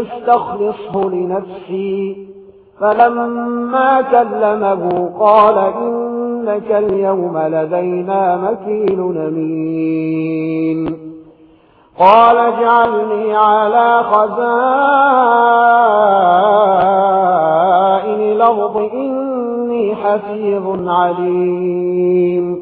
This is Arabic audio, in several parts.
أستخلصه لنفسي. فلما كلمه قال إنك اليوم لدينا مكين نمين قال اجعلني على خزائن الأرض إني حفيظ عليم.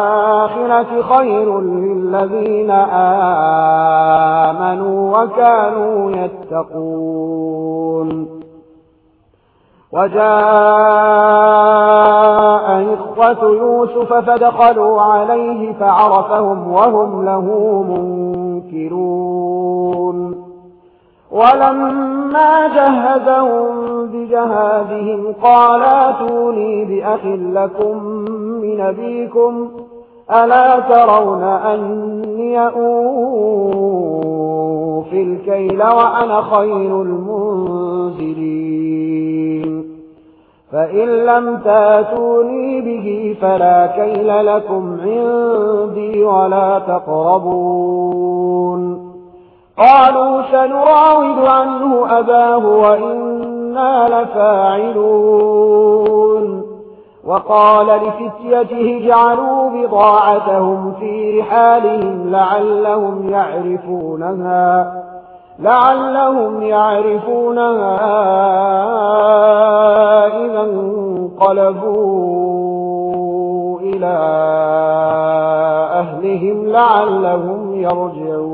خَيْرٌ لِّلَّذِينَ آمَنُوا وَكَانُوا يَتَّقُونَ. وَجَاءَ إِخْوَةُ يُوسُفَ فَدَخَلُوا عَلَيْهِ فَعَرَفَهُمْ وَهُمْ لَهُ مُنكِرُونَ. ولما جهزهم بجهادهم قال آتوني بأخ لكم من أبيكم ألا ترون أني أوفي الكيل وأنا خير المنزلين فإن لم تاتوني به فلا كيل لكم عندي ولا تقربون قالوا سنراود عنه أباه وإنا لفاعلون وقال لفتيته جعلوا بضاعتهم في رحالهم لعلهم يعرفونها لعلهم يعرفونها إذا انقلبوا إلى أهلهم لعلهم يرجعون.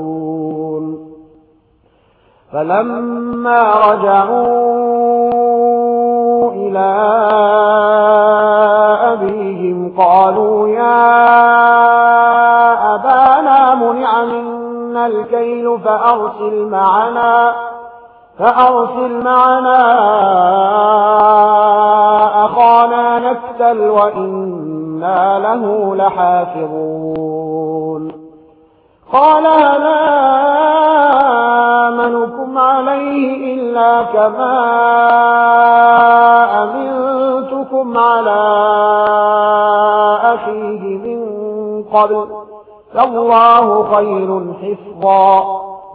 فلما رجعوا إلى فأرسل معنا فأرسل معنا أخانا نكتل وإنا له لحافظون. قال لا آمنكم عليه إلا كما أمنتكم على أخيه من قبل. فالله خير حفظا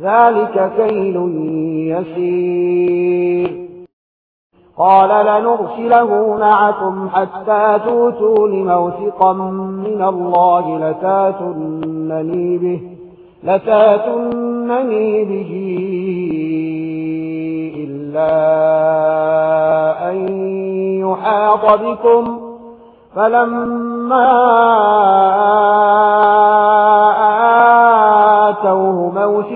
ذلك كيل يسير. قال لنرسله معكم حتى توتوا لموثقا من الله لتاتنني به لتاتنني به إلا أن يحاط بكم. فلما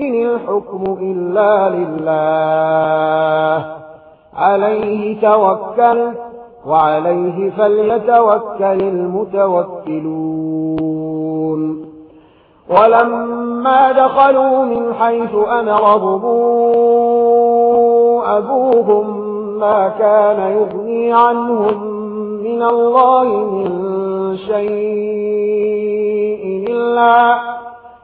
إن الحكم إلا لله عليه توكل وعليه فليتوكل المتوكلون ولما دخلوا من حيث أمرهم أبوهم ما كان يغني عنهم من الله من شيء إلا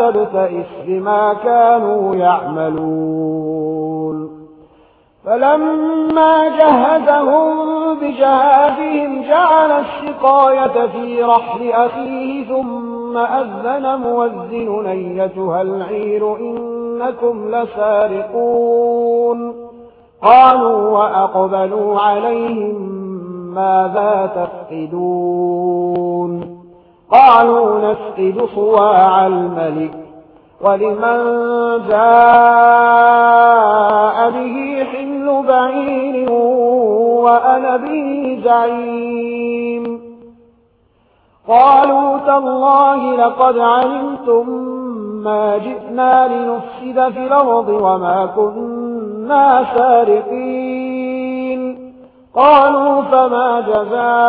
الأرض بما كانوا يعملون. فلما جهزهم بجهازهم جعل الشقاية في رحل أخيه ثم أذن موزن أيتها العير إنكم لسارقون. قالوا وأقبلوا عليهم ماذا تفقدون؟ قالوا نفقد صواع الملك ولمن جاء به حل بعير وأنا به زعيم. قالوا تالله لقد علمتم ما جئنا لنفسد في الأرض وما كنا سارقين. قالوا فما جزاؤه